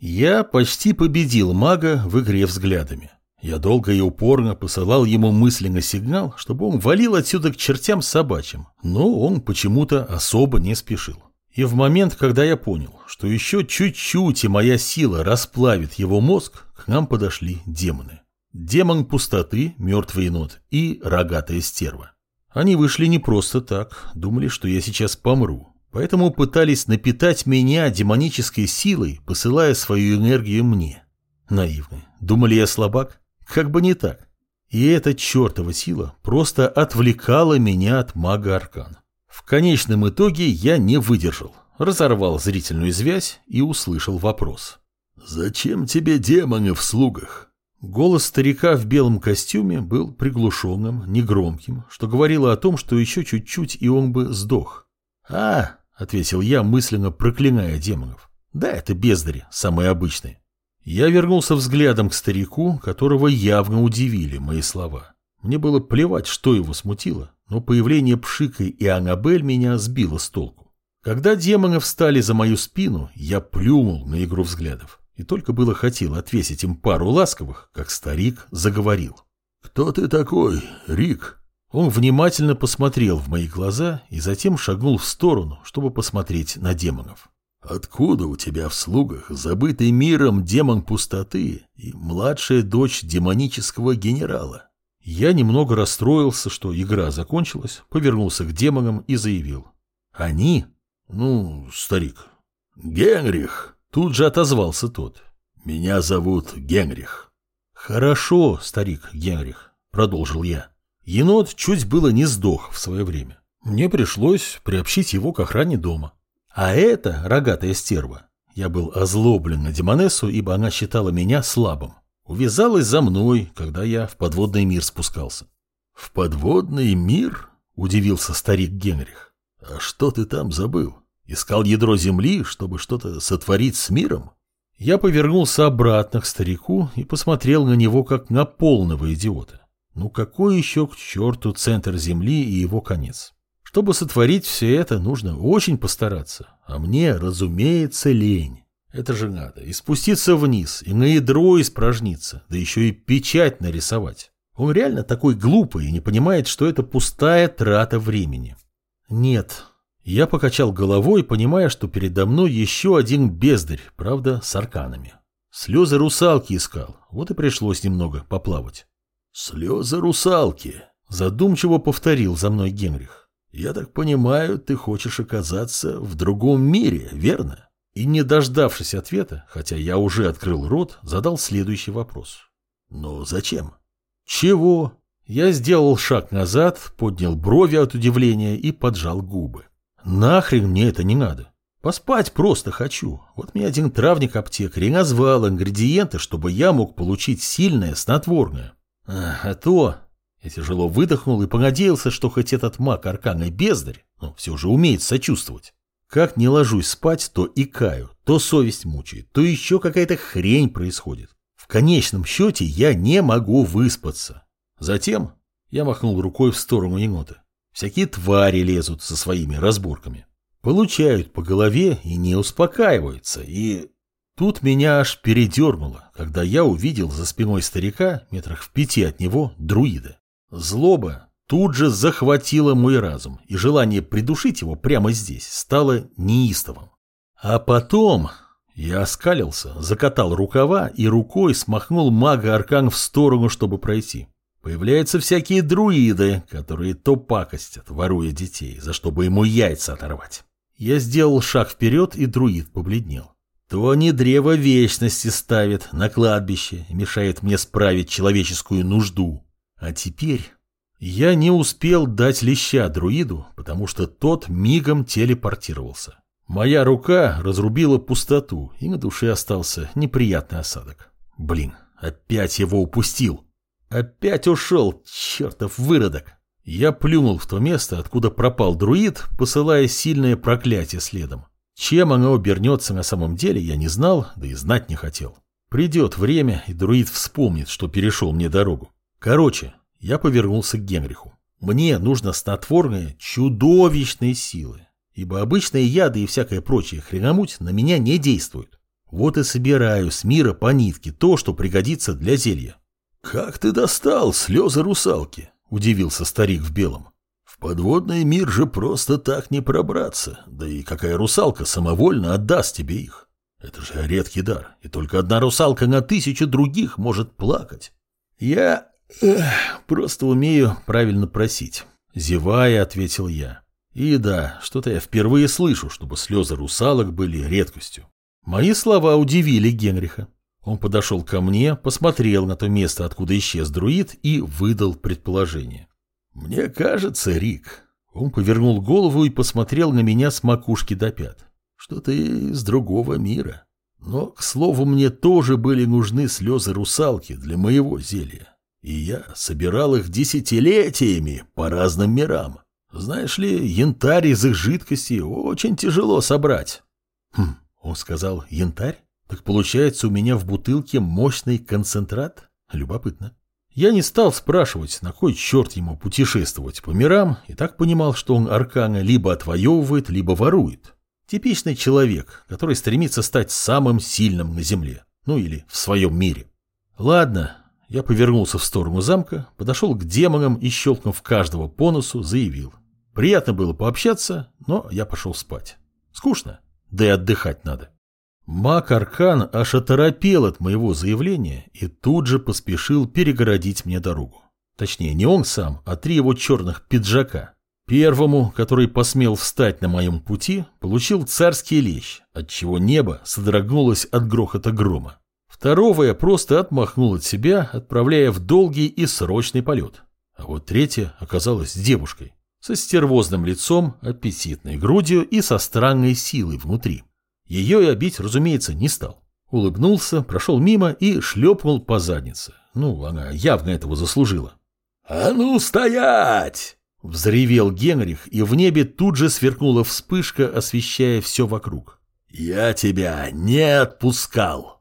Я почти победил мага в игре взглядами. Я долго и упорно посылал ему мысленно сигнал, чтобы он валил отсюда к чертям собачьим, но он почему-то особо не спешил. И в момент, когда я понял, что еще чуть-чуть и моя сила расплавит его мозг, к нам подошли демоны. Демон пустоты, мертвый енот и рогатая стерва. Они вышли не просто так, думали, что я сейчас помру, поэтому пытались напитать меня демонической силой, посылая свою энергию мне. Наивные. Думали, я слабак? Как бы не так. И эта чертова сила просто отвлекала меня от мага Аркан. В конечном итоге я не выдержал, разорвал зрительную связь и услышал вопрос. «Зачем тебе демоны в слугах?» Голос старика в белом костюме был приглушенным, негромким, что говорило о том, что еще чуть-чуть и он бы сдох. «А!» — ответил я, мысленно проклиная демонов. «Да, это бездари, самые обычные. Я вернулся взглядом к старику, которого явно удивили мои слова. Мне было плевать, что его смутило, но появление Пшика и Аннабель меня сбило с толку. Когда демоны встали за мою спину, я плюнул на игру взглядов. И только было хотел отвесить им пару ласковых, как старик заговорил. «Кто ты такой, Рик?» Он внимательно посмотрел в мои глаза и затем шагнул в сторону, чтобы посмотреть на демонов. Откуда у тебя в слугах забытый миром демон пустоты и младшая дочь демонического генерала? Я немного расстроился, что игра закончилась, повернулся к демонам и заявил. Они? Ну, старик. Генрих. Тут же отозвался тот. Меня зовут Генрих. Хорошо, старик Генрих, продолжил я. Енот чуть было не сдох в свое время. Мне пришлось приобщить его к охране дома. А это рогатая стерва. Я был озлоблен на Демонессу, ибо она считала меня слабым. Увязалась за мной, когда я в подводный мир спускался. «В подводный мир?» – удивился старик Генрих. «А что ты там забыл? Искал ядро Земли, чтобы что-то сотворить с миром?» Я повернулся обратно к старику и посмотрел на него, как на полного идиота. Ну какой еще к черту центр Земли и его конец? Чтобы сотворить все это, нужно очень постараться. А мне, разумеется, лень. Это же надо. И спуститься вниз, и на ядро испражниться, да еще и печать нарисовать. Он реально такой глупый и не понимает, что это пустая трата времени. Нет. Я покачал головой, понимая, что передо мной еще один бездарь, правда, с арканами. Слезы русалки искал, вот и пришлось немного поплавать. Слезы русалки, задумчиво повторил за мной Генрих. «Я так понимаю, ты хочешь оказаться в другом мире, верно?» И не дождавшись ответа, хотя я уже открыл рот, задал следующий вопрос. «Ну зачем?» «Чего?» Я сделал шаг назад, поднял брови от удивления и поджал губы. «Нахрен мне это не надо. Поспать просто хочу. Вот мне один травник-аптекарь и назвал ингредиенты, чтобы я мог получить сильное снотворное. А то я тяжело выдохнул и понадеялся, что хоть этот маг Аркан и бездарь, но все же умеет сочувствовать. Как не ложусь спать, то икаю, то совесть мучает, то еще какая-то хрень происходит. В конечном счете я не могу выспаться. Затем я махнул рукой в сторону енота. Всякие твари лезут со своими разборками. Получают по голове и не успокаиваются, и... Тут меня аж передернуло, когда я увидел за спиной старика, метрах в пяти от него, друида. Злоба тут же захватила мой разум, и желание придушить его прямо здесь стало неистовым. А потом я оскалился, закатал рукава и рукой смахнул мага Аркан в сторону, чтобы пройти. Появляются всякие друиды, которые то пакостят, воруя детей, за чтобы ему яйца оторвать. Я сделал шаг вперед, и друид побледнел. То они древо вечности ставят на кладбище и мешает мне справить человеческую нужду. А теперь я не успел дать леща друиду, потому что тот мигом телепортировался. Моя рука разрубила пустоту, и на душе остался неприятный осадок. Блин, опять его упустил. Опять ушел, чертов выродок. Я плюнул в то место, откуда пропал друид, посылая сильное проклятие следом. Чем оно обернется на самом деле, я не знал, да и знать не хотел. Придет время, и друид вспомнит, что перешел мне дорогу. Короче, я повернулся к Генриху. Мне нужно снотворное чудовищной силы, ибо обычные яды и всякая прочая хреномуть на меня не действуют. Вот и собираю с мира по нитке то, что пригодится для зелья. «Как ты достал слезы русалки?» – удивился старик в белом. «В подводный мир же просто так не пробраться, да и какая русалка самовольно отдаст тебе их? Это же редкий дар, и только одна русалка на тысячу других может плакать». «Я эх, просто умею правильно просить», – зевая, ответил я. «И да, что-то я впервые слышу, чтобы слезы русалок были редкостью». Мои слова удивили Генриха. Он подошел ко мне, посмотрел на то место, откуда исчез друид, и выдал предположение. «Мне кажется, Рик...» Он повернул голову и посмотрел на меня с макушки до пят. «Что ты из другого мира. Но, к слову, мне тоже были нужны слезы русалки для моего зелья. И я собирал их десятилетиями по разным мирам. Знаешь ли, янтарь из их жидкости очень тяжело собрать». «Хм, он сказал янтарь?» Так получается, у меня в бутылке мощный концентрат? Любопытно. Я не стал спрашивать, на кой черт ему путешествовать по мирам, и так понимал, что он аркана либо отвоевывает, либо ворует. Типичный человек, который стремится стать самым сильным на Земле. Ну или в своем мире. Ладно, я повернулся в сторону замка, подошел к демонам и, щелкнув каждого по носу, заявил. Приятно было пообщаться, но я пошел спать. Скучно, да и отдыхать надо. Мак Аркан аж оторопел от моего заявления и тут же поспешил перегородить мне дорогу. Точнее, не он сам, а три его черных пиджака. Первому, который посмел встать на моем пути, получил царский лещ, отчего небо содрогнулось от грохота грома. Второго я просто отмахнул от себя, отправляя в долгий и срочный полет. А вот третья оказалась девушкой, со стервозным лицом, аппетитной грудью и со странной силой внутри. Ее я бить, разумеется, не стал. Улыбнулся, прошел мимо и шлепнул по заднице. Ну, она явно этого заслужила. «А ну, стоять!» Взревел Генрих, и в небе тут же сверкнула вспышка, освещая все вокруг. «Я тебя не отпускал!»